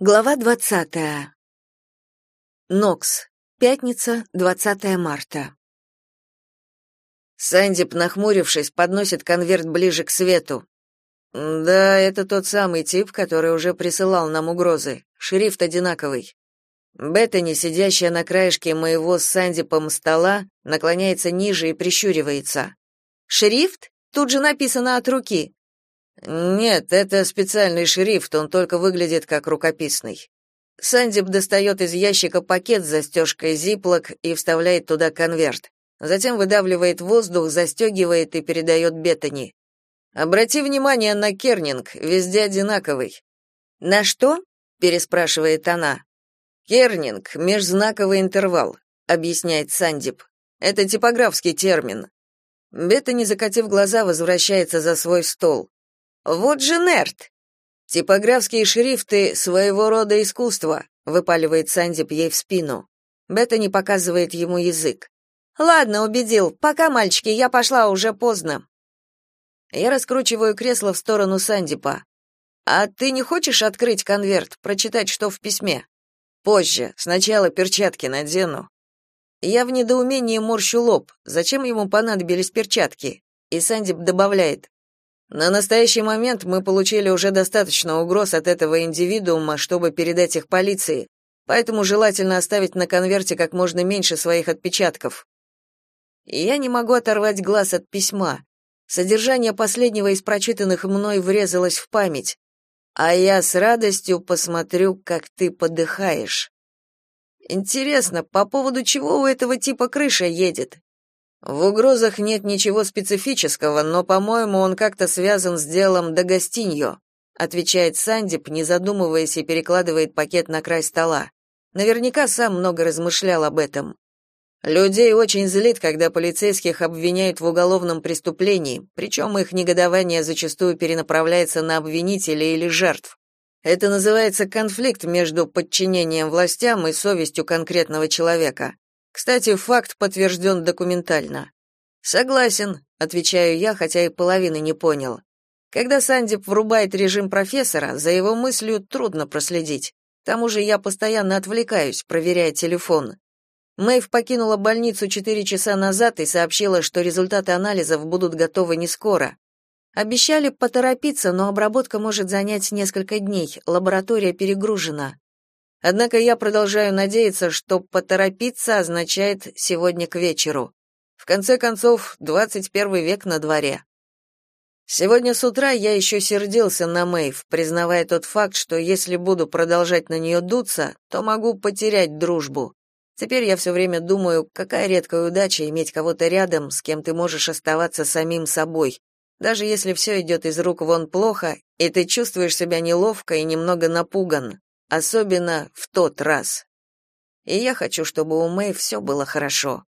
Глава 20. Нокс. Пятница, 20 марта. Сандип, нахмурившись, подносит конверт ближе к свету. Да, это тот самый тип, который уже присылал нам угрозы. Шрифт одинаковый. Беттани, сидящая на краешке моего с Сандипом стола, наклоняется ниже и прищуривается. Шрифт? Тут же написано от руки. Нет, это специальный шрифт, он только выглядит как рукописный. Сандип достает из ящика пакет с застежкой зиплок и вставляет туда конверт. Затем выдавливает воздух, застегивает и передает Беттани. Обрати внимание на кернинг, везде одинаковый. На что? переспрашивает она. Кернинг межзнаковый интервал, объясняет Сандип. Это типографский термин. Беттани, закатив глаза, возвращается за свой стол. Вот же нерд. Типографские шрифты своего рода искусство, выпаливает Сандип ей в спину. Бета не показывает ему язык. Ладно, убедил. Пока, мальчики, я пошла, уже поздно. Я раскручиваю кресло в сторону Сандипа. А ты не хочешь открыть конверт, прочитать, что в письме? Позже, сначала перчатки надену. Я в недоумении морщу лоб. Зачем ему понадобились перчатки? И Сандип добавляет: на настоящий момент мы получили уже достаточно угроз от этого индивидуума, чтобы передать их полиции, поэтому желательно оставить на конверте как можно меньше своих отпечатков. Я не могу оторвать глаз от письма. Содержание последнего из прочитанных мной врезалось в память. А я с радостью посмотрю, как ты подыхаешь. Интересно, по поводу чего у этого типа крыша едет? В угрозах нет ничего специфического, но, по-моему, он как-то связан с делом Дагостиньо, отвечает Сандип, не задумываясь и перекладывает пакет на край стола. Наверняка сам много размышлял об этом. Людей очень злит, когда полицейских обвиняют в уголовном преступлении, причем их негодование зачастую перенаправляется на обвинителей или жертв. Это называется конфликт между подчинением властям и совестью конкретного человека. Кстати, факт подтвержден документально. Согласен, отвечаю я, хотя и половины не понял. Когда Сандип врубает режим профессора, за его мыслью трудно проследить. К тому же я постоянно отвлекаюсь, проверяя телефон. Мэйв покинула больницу 4 часа назад и сообщила, что результаты анализов будут готовы не скоро. Обещали поторопиться, но обработка может занять несколько дней, лаборатория перегружена. Однако я продолжаю надеяться, что поторопиться означает сегодня к вечеру. В конце концов, 21 век на дворе. Сегодня с утра я еще сердился на Мэйв, признавая тот факт, что если буду продолжать на нее дуться, то могу потерять дружбу. Теперь я все время думаю, какая редкая удача иметь кого-то рядом, с кем ты можешь оставаться самим собой, даже если все идет из рук вон плохо, и ты чувствуешь себя неловко и немного напуган особенно в тот раз. И я хочу, чтобы у Мэй все было хорошо.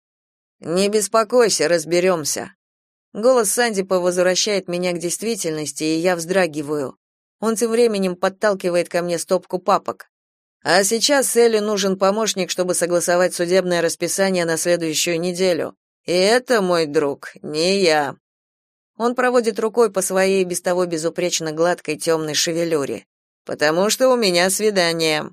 Не беспокойся, разберемся». Голос Сандипа возвращает меня к действительности, и я вздрагиваю. Он тем временем подталкивает ко мне стопку папок. А сейчас Элли нужен помощник, чтобы согласовать судебное расписание на следующую неделю. И это, мой друг, не я. Он проводит рукой по своей без того безупречно гладкой темной шевелюре потому что у меня свидание.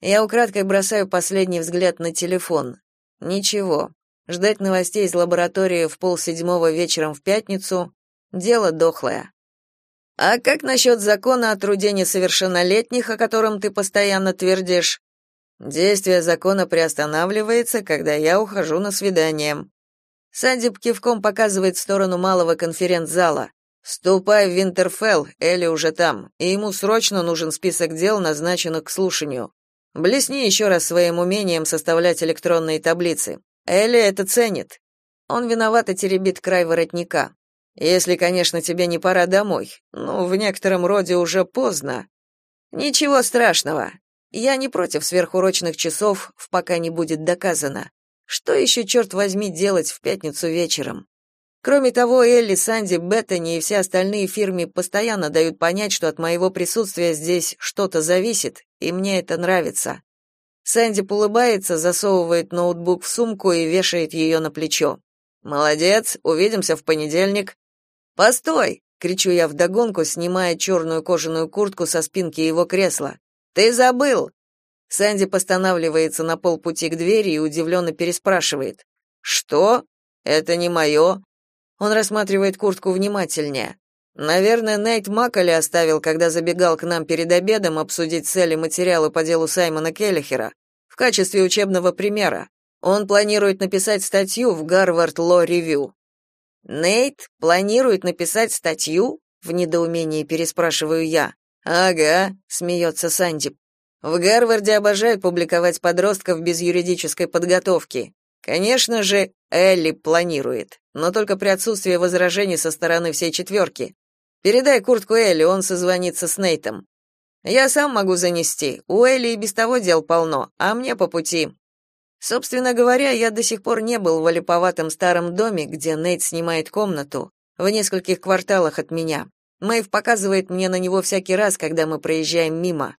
Я украдкой бросаю последний взгляд на телефон. Ничего. Ждать новостей из лаборатории в полседьмого вечером в пятницу дело дохлое. А как насчет закона о труде несовершеннолетних, о котором ты постоянно твердишь? Действие закона приостанавливается, когда я ухожу на свидание. Сандип кивком показывает в сторону малого конференц-зала. Ступай в Винтерфелл, Элли уже там, и ему срочно нужен список дел, назначенных к слушанию. Блесни еще раз своим умением составлять электронные таблицы. Элли это ценит. Он виновато теребит край воротника. Если, конечно, тебе не пора домой. Ну, в некотором роде уже поздно. Ничего страшного. Я не против сверхурочных часов, пока не будет доказано. Что еще, черт возьми, делать в пятницу вечером? Кроме того, Элли, Санди, Беттани и все остальные фирмы постоянно дают понять, что от моего присутствия здесь что-то зависит, и мне это нравится. Санди улыбается, засовывает ноутбук в сумку и вешает ее на плечо. «Молодец, увидимся в понедельник». «Постой!» — кричу я вдогонку, снимая черную кожаную куртку со спинки его кресла. Ты забыл. Санди постанавливается на полпути к двери и удивленно переспрашивает. Что? Это не мое?» Он рассматривает куртку внимательнее. Наверное, Нейт Макколи оставил, когда забегал к нам перед обедом обсудить цели материала по делу Саймона Келлихера в качестве учебного примера. Он планирует написать статью в Гарвард Law Review. Нейт планирует написать статью? В недоумении переспрашиваю я. Ага, смеется Санди. В Гарварде обожают публиковать подростков без юридической подготовки. Конечно же, Элли планирует, но только при отсутствии возражений со стороны всей четверки. Передай куртку Элли, он созвонится с Нейтом. Я сам могу занести. У Элли и без того дел полно, а мне по пути. Собственно говоря, я до сих пор не был в олиповатом старом доме, где Нейт снимает комнату, в нескольких кварталах от меня. Мэйв показывает мне на него всякий раз, когда мы проезжаем мимо.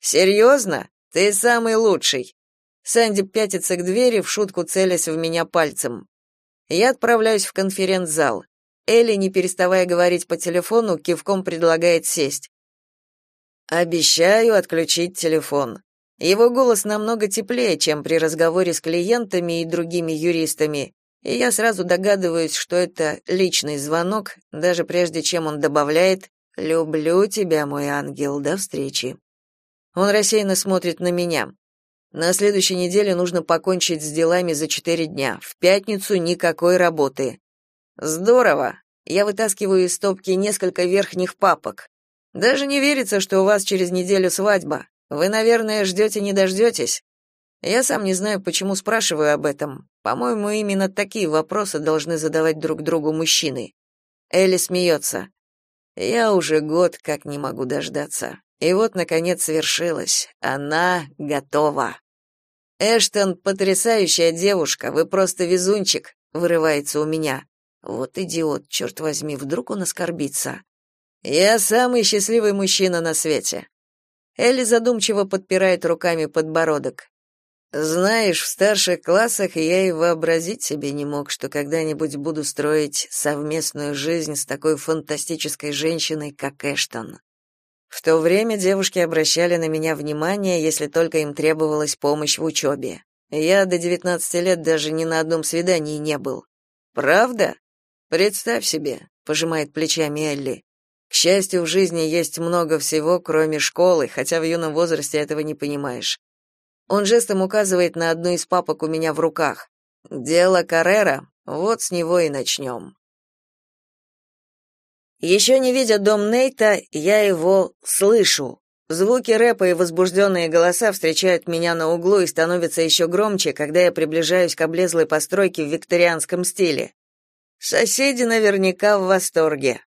«Серьезно? Ты самый лучший!» Санди пятится к двери, в шутку целясь в меня пальцем. Я отправляюсь в конференц-зал. Элли, не переставая говорить по телефону, кивком предлагает сесть. Обещаю отключить телефон. Его голос намного теплее, чем при разговоре с клиентами и другими юристами, и я сразу догадываюсь, что это личный звонок, даже прежде чем он добавляет «Люблю тебя, мой ангел, до встречи». Он рассеянно смотрит на меня. На следующей неделе нужно покончить с делами за четыре дня. В пятницу никакой работы. Здорово. Я вытаскиваю из стопки несколько верхних папок. Даже не верится, что у вас через неделю свадьба. Вы, наверное, ждете не дождетесь?» Я сам не знаю, почему спрашиваю об этом. По-моему, именно такие вопросы должны задавать друг другу мужчины. Элли смеется. Я уже год как не могу дождаться. И вот наконец свершилось. Она готова. Эштон потрясающая девушка, вы просто везунчик, вырывается у меня. Вот идиот, черт возьми, вдруг он оскорбится. Я самый счастливый мужчина на свете. Элли задумчиво подпирает руками подбородок. Знаешь, в старших классах я и вообразить себе не мог, что когда-нибудь буду строить совместную жизнь с такой фантастической женщиной, как Эштон. В то время девушки обращали на меня внимание, если только им требовалась помощь в учебе. Я до 19 лет даже ни на одном свидании не был. Правда? Представь себе, пожимает плечами Элли. К счастью, в жизни есть много всего, кроме школы, хотя в юном возрасте этого не понимаешь. Он жестом указывает на одну из папок у меня в руках. Дело Каррера, вот с него и начнем. Еще не видя дом Нейта, я его слышу. Звуки рэпа и возбужденные голоса встречают меня на углу и становятся еще громче, когда я приближаюсь к облезлой постройке в викторианском стиле. Соседи наверняка в восторге.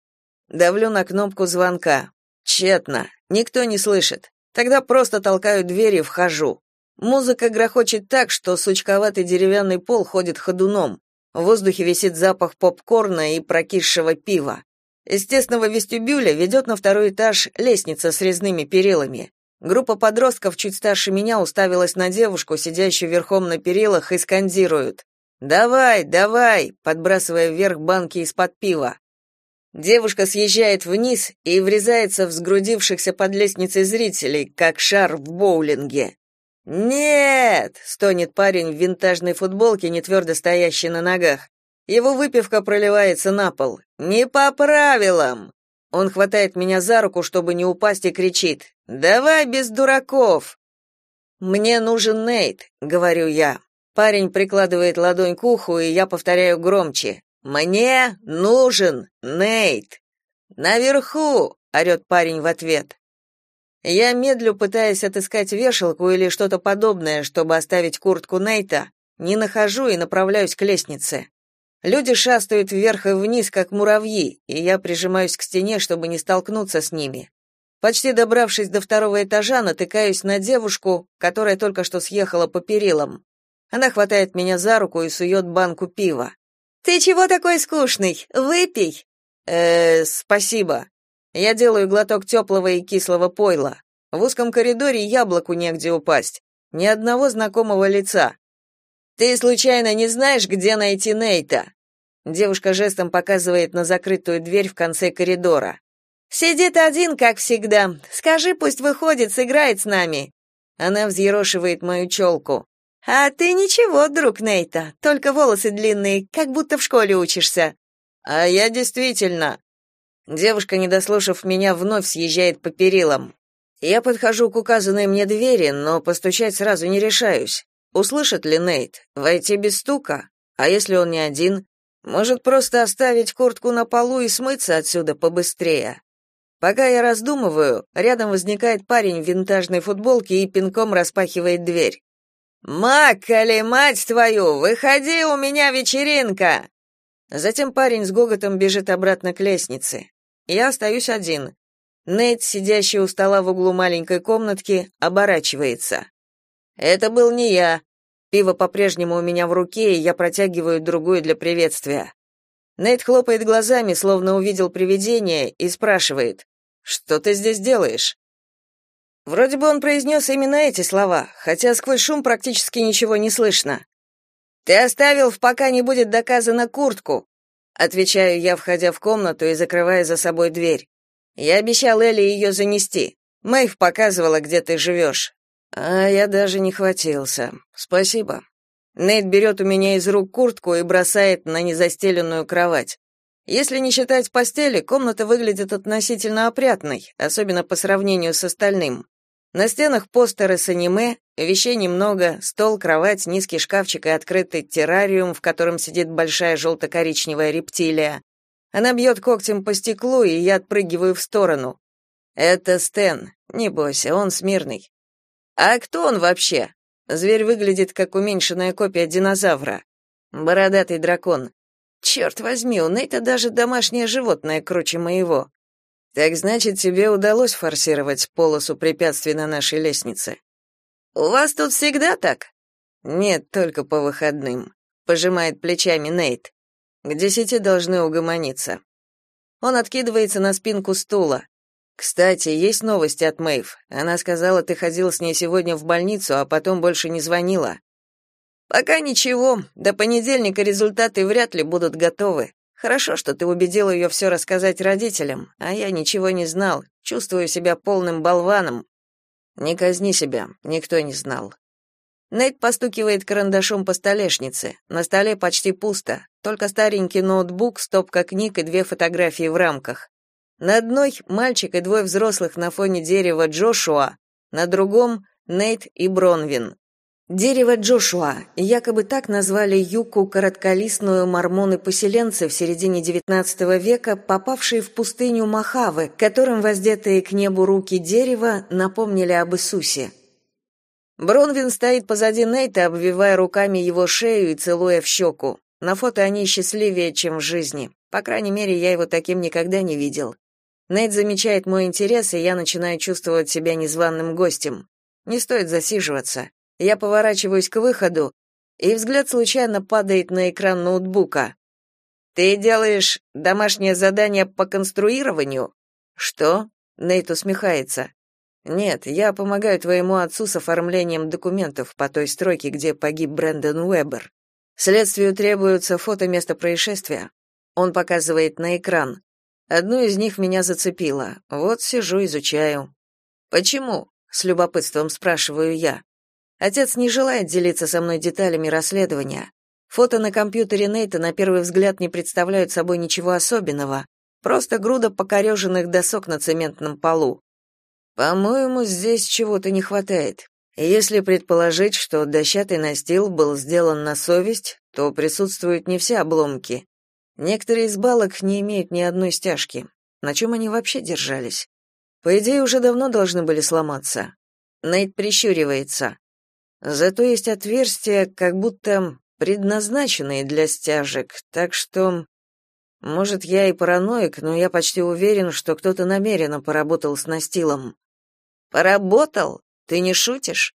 Давлю на кнопку звонка. Тщетно. Никто не слышит. Тогда просто толкаю дверь и вхожу. Музыка грохочет так, что сучковатый деревянный пол ходит ходуном. В воздухе висит запах попкорна и прокисшего пива. Из тесного вестибюля ведет на второй этаж лестница с резными перилами. Группа подростков чуть старше меня уставилась на девушку, сидящую верхом на перилах, и скандируют. «Давай, давай!» подбрасывая вверх банки из-под пива. Девушка съезжает вниз и врезается в сгрудившихся под лестницей зрителей, как шар в боулинге. «Нет!» — стонет парень в винтажной футболке, не твердо стоящий на ногах. Его выпивка проливается на пол. «Не по правилам!» Он хватает меня за руку, чтобы не упасть, и кричит. «Давай без дураков!» «Мне нужен Нейт», — говорю я. Парень прикладывает ладонь к уху, и я повторяю громче. Мне нужен Нейт. Наверху, орет парень в ответ. Я медлю, пытаясь отыскать вешалку или что-то подобное, чтобы оставить куртку Нейта, не нахожу и направляюсь к лестнице. Люди шастают вверх и вниз, как муравьи, и я прижимаюсь к стене, чтобы не столкнуться с ними. Почти добравшись до второго этажа, натыкаюсь на девушку, которая только что съехала по перилам. Она хватает меня за руку и сует банку пива. Ты чего такой скучный? Выпей. Э, спасибо. Я делаю глоток теплого и кислого пойла. В узком коридоре яблоку негде упасть. Ни одного знакомого лица. Ты случайно не знаешь, где найти Нейта? Девушка жестом показывает на закрытую дверь в конце коридора. Сидит один, как всегда. Скажи, пусть выходит, сыграет с нами. Она взъерошивает мою челку. А ты ничего, друг Нейта, только волосы длинные, как будто в школе учишься. А я действительно. Девушка, не дослушав меня, вновь съезжает по перилам. Я подхожу к указанной мне двери, но постучать сразу не решаюсь. Услышит ли Нейт? Войти без стука? А если он не один? Может, просто оставить куртку на полу и смыться отсюда побыстрее? Пока я раздумываю, рядом возникает парень в винтажной футболке и пинком распахивает дверь. «Маккали, мать твою, выходи, у меня вечеринка!» Затем парень с гоготом бежит обратно к лестнице. Я остаюсь один. Нейт, сидящий у стола в углу маленькой комнатки, оборачивается. Это был не я. Пиво по-прежнему у меня в руке, и я протягиваю другую для приветствия. Нейт хлопает глазами, словно увидел привидение, и спрашивает: "Что ты здесь делаешь?" Вроде бы он произнес именно эти слова, хотя сквозь шум практически ничего не слышно. Ты оставил в пока не будет доказано куртку, отвечаю я, входя в комнату и закрывая за собой дверь. Я обещал Элли ее занести. Мэйв показывала, где ты живешь». А я даже не хватился. Спасибо. Нейт берет у меня из рук куртку и бросает на незастеленную кровать. Если не считать постели, комната выглядит относительно опрятной, особенно по сравнению с остальным. На стенах постеры с аниме, вещей немного, стол, кровать, низкий шкафчик и открытый террариум, в котором сидит большая желто-коричневая рептилия. Она бьет когтем по стеклу, и я отпрыгиваю в сторону. Это Стэн. Не бойся, он смирный. А кто он вообще? Зверь выглядит как уменьшенная копия динозавра. Бородатый дракон. Черт возьми, у Нейта даже домашнее животное круче моего. Так значит, тебе удалось форсировать полосу препятствий на нашей лестнице. У вас тут всегда так? Нет, только по выходным, пожимает плечами Нейт. К десяти должны угомониться. Он откидывается на спинку стула. Кстати, есть новости от Мэйв. Она сказала, ты ходил с ней сегодня в больницу, а потом больше не звонила. Пока ничего. До понедельника результаты вряд ли будут готовы. Хорошо, что ты убедил ее все рассказать родителям, а я ничего не знал, чувствую себя полным болваном. Не казни себя, никто не знал. Нейт постукивает карандашом по столешнице. На столе почти пусто, только старенький ноутбук, стопка книг и две фотографии в рамках. На одной мальчик и двое взрослых на фоне дерева Джошуа, на другом Нейт и Бронвин. Дерево Джошуа, якобы так назвали юку коротколистную мормоны-поселенцы в середине XIX века, попавшие в пустыню Махавы, которым воздетые к небу руки дерева напомнили об Иисусе. Бронвин стоит позади Нейта, обвивая руками его шею и целуя в щеку. На фото они счастливее, чем в жизни. По крайней мере, я его таким никогда не видел. Нейт замечает мой интерес, и я начинаю чувствовать себя незваным гостем. Не стоит засиживаться. Я поворачиваюсь к выходу, и взгляд случайно падает на экран ноутбука. Ты делаешь домашнее задание по конструированию? Что? Нейт усмехается. Нет, я помогаю твоему отцу с оформлением документов по той стройке, где погиб Брэндон Уэббер. Следствию требуется фото места происшествия. Он показывает на экран. Одну из них меня зацепило. Вот сижу, изучаю. Почему? с любопытством спрашиваю я. Отец не желает делиться со мной деталями расследования. Фото на компьютере Нейта на первый взгляд не представляют собой ничего особенного, просто груда покореженных досок на цементном полу. По-моему, здесь чего-то не хватает. Если предположить, что дощатый настил был сделан на совесть, то присутствуют не все обломки. Некоторые из балок не имеют ни одной стяжки. На чем они вообще держались? По идее, уже давно должны были сломаться. Нейт прищуривается. Зато есть отверстия, как будто предназначенные для стяжек, так что... Может, я и параноик, но я почти уверен, что кто-то намеренно поработал с настилом. Поработал? Ты не шутишь?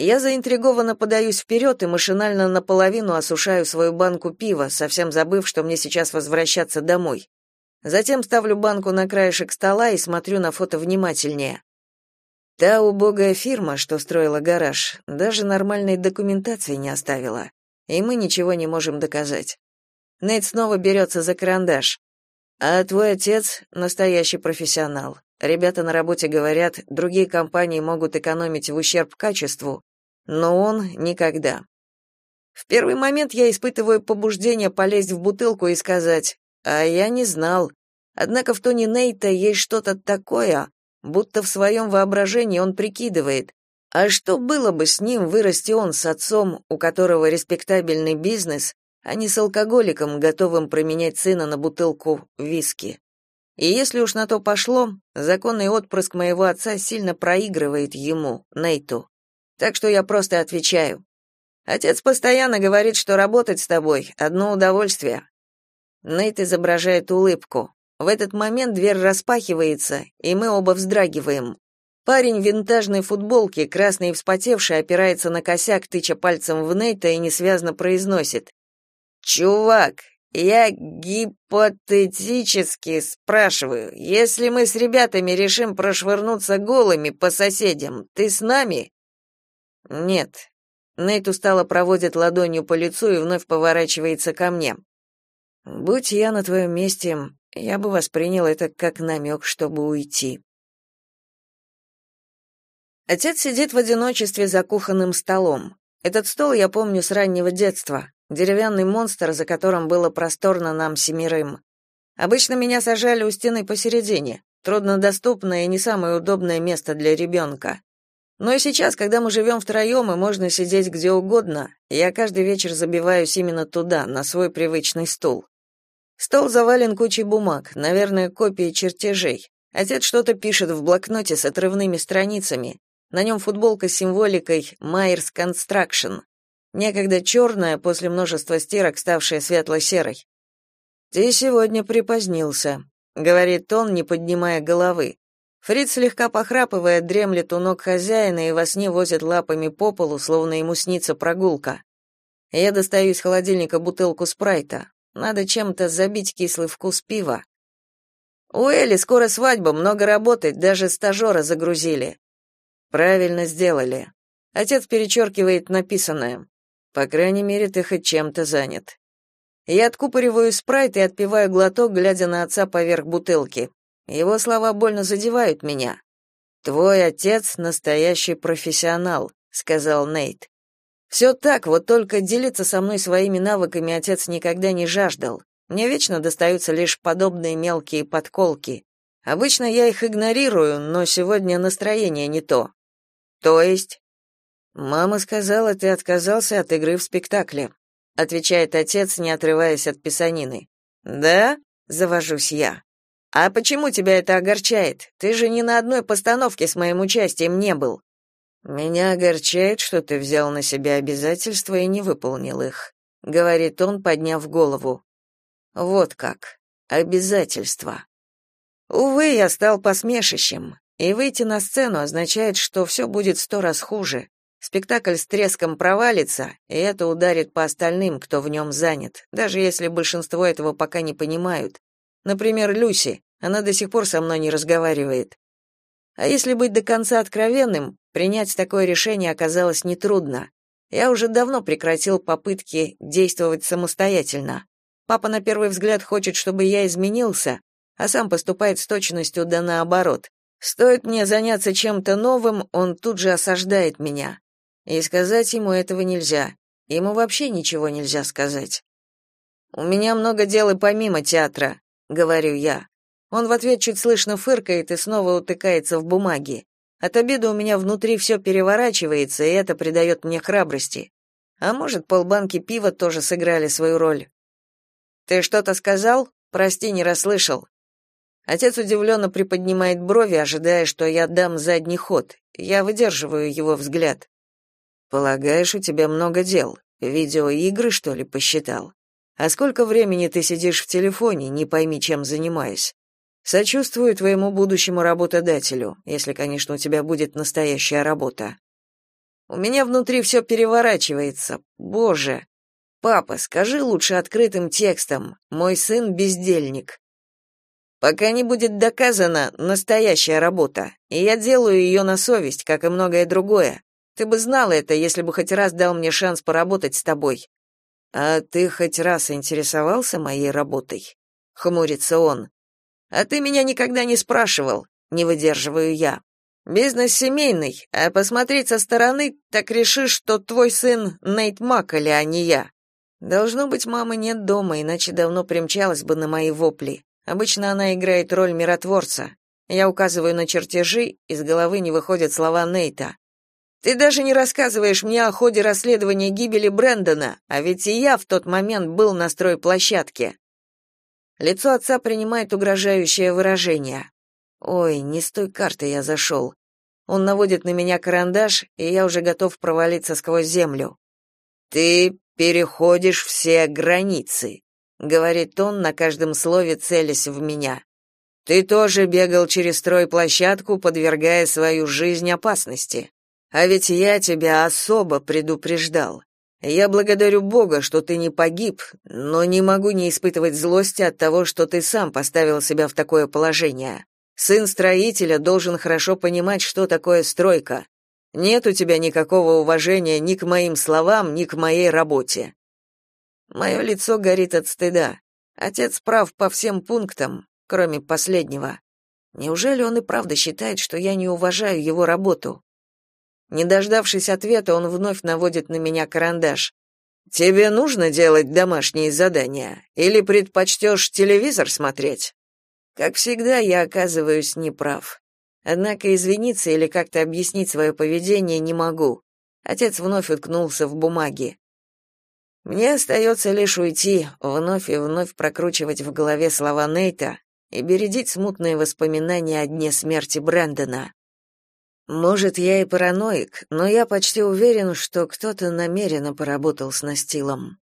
Я заинтригованно подаюсь вперед и машинально наполовину осушаю свою банку пива, совсем забыв, что мне сейчас возвращаться домой. Затем ставлю банку на краешек стола и смотрю на фото внимательнее. Та убогая фирма, что строила гараж, даже нормальной документации не оставила, и мы ничего не можем доказать. Нейт снова берется за карандаш. А твой отец настоящий профессионал. Ребята на работе говорят, другие компании могут экономить в ущерб качеству, но он никогда. В первый момент я испытываю побуждение полезть в бутылку и сказать: "А я не знал". Однако в тоне Нейта есть что-то такое, будто в своем воображении он прикидывает, а что было бы с ним, вырасти он с отцом, у которого респектабельный бизнес, а не с алкоголиком, готовым променять сына на бутылку виски. И если уж на то пошло, законный отпрыск моего отца сильно проигрывает ему, Нейту. Так что я просто отвечаю. Отец постоянно говорит, что работать с тобой одно удовольствие. Нейт изображает улыбку. В этот момент дверь распахивается, и мы оба вздрагиваем. Парень в винтажной футболке, красный и вспотевший, опирается на косяк, тыча пальцем в Нейта и несвязно произносит: «Чувак, я гипотетически спрашиваю, если мы с ребятами решим прошвырнуться голыми по соседям, ты с нами?» «Нет». Нейт устало проводит ладонью по лицу и вновь поворачивается ко мне. «Будь я на твоем месте, я бы воспринял это как намек, чтобы уйти». Отец сидит в одиночестве за кухонным столом. Этот стол я помню с раннего детства деревянный монстр, за которым было просторно нам семерым. Обычно меня сажали у стены посередине, труднодоступное и не самое удобное место для ребенка. Но и сейчас, когда мы живем втроем и можно сидеть где угодно, я каждый вечер забиваюсь именно туда, на свой привычный стул. Стол завален кучей бумаг, наверное, копии чертежей. Отец что-то пишет в блокноте с отрывными страницами. На нем футболка с символикой «Майерс Construction», некогда черная, после множества стирок ставшая светло-серой. «Ты сегодня припозднился», — говорит он, не поднимая головы. Фриц слегка похрапывая, дремлет у ног хозяина и во сне возит лапами по полу, словно ему снится прогулка. Я достаю из холодильника бутылку спрайта. Надо чем-то забить кислый вкус пива. У Эли скоро свадьба, много работать, даже стажера загрузили. Правильно сделали. Отец перечеркивает написанное. По крайней мере, ты хоть чем-то занят. Я откупориваю спрайт и отпиваю глоток, глядя на отца поверх бутылки. Его слова больно задевают меня. Твой отец настоящий профессионал, сказал Нейт. «Все так, вот только делиться со мной своими навыками отец никогда не жаждал. Мне вечно достаются лишь подобные мелкие подколки. Обычно я их игнорирую, но сегодня настроение не то. То есть Мама сказала, ты отказался от игры в спектакле, отвечает отец, не отрываясь от писанины. Да? завожусь я. А почему тебя это огорчает? Ты же ни на одной постановке с моим участием не был. Меня огорчает, что ты взял на себя обязательства и не выполнил их, говорит он, подняв голову. Вот как. Обязательства. Увы, я стал посмешищем, и выйти на сцену означает, что все будет сто раз хуже. Спектакль с треском провалится, и это ударит по остальным, кто в нем занят, даже если большинство этого пока не понимают. Например, Люси, она до сих пор со мной не разговаривает. А если быть до конца откровенным, принять такое решение оказалось нетрудно. Я уже давно прекратил попытки действовать самостоятельно. Папа на первый взгляд хочет, чтобы я изменился, а сам поступает с точностью да наоборот. Стоит мне заняться чем-то новым, он тут же осаждает меня. И сказать ему этого нельзя. Ему вообще ничего нельзя сказать. У меня много дел и помимо театра, говорю я. Он в ответ чуть слышно фыркает и снова утыкается в бумаги. От обеда у меня внутри все переворачивается, и это придает мне храбрости. А может, полбанки пива тоже сыграли свою роль. Ты что-то сказал? Прости, не расслышал. Отец удивленно приподнимает брови, ожидая, что я дам задний ход. Я выдерживаю его взгляд. Полагаешь, у тебя много дел. Видеоигры, что ли, посчитал? А сколько времени ты сидишь в телефоне, не пойми, чем занимаясь? Сочувствую твоему будущему работодателю, если, конечно, у тебя будет настоящая работа. У меня внутри все переворачивается. Боже. Папа, скажи лучше открытым текстом. Мой сын бездельник. Пока не будет доказана настоящая работа, и я делаю ее на совесть, как и многое другое. Ты бы знал это, если бы хоть раз дал мне шанс поработать с тобой. А ты хоть раз интересовался моей работой? хмурится он. А ты меня никогда не спрашивал, не выдерживаю я. Бизнес семейный, а посмотреть со стороны, так решишь, что твой сын Нейт Макколи, а не я. Должно быть, мамы нет дома, иначе давно примчалась бы на мои вопли. Обычно она играет роль миротворца. Я указываю на чертежи, из головы не выходят слова Нейта. Ты даже не рассказываешь мне о ходе расследования гибели Брэндона, а ведь и я в тот момент был на стройплощадке. Лицо отца принимает угрожающее выражение. Ой, не с той карты я зашел. Он наводит на меня карандаш, и я уже готов провалиться сквозь землю. Ты переходишь все границы, говорит он на каждом слове целясь в меня. Ты тоже бегал через стройплощадку, подвергая свою жизнь опасности. А ведь я тебя особо предупреждал. Я благодарю Бога, что ты не погиб, но не могу не испытывать злости от того, что ты сам поставил себя в такое положение. Сын строителя должен хорошо понимать, что такое стройка. Нет у тебя никакого уважения ни к моим словам, ни к моей работе. Мое лицо горит от стыда. Отец прав по всем пунктам, кроме последнего. Неужели он и правда считает, что я не уважаю его работу? Не дождавшись ответа, он вновь наводит на меня карандаш. Тебе нужно делать домашние задания или предпочтешь телевизор смотреть? Как всегда, я оказываюсь неправ. Однако извиниться или как-то объяснить свое поведение не могу. Отец вновь уткнулся в бумаги. Мне остается лишь уйти, вновь и вновь прокручивать в голове слова Нейта и бередить смутные воспоминания о дне смерти Брэндона. Может, я и параноик, но я почти уверен, что кто-то намеренно поработал с настилом.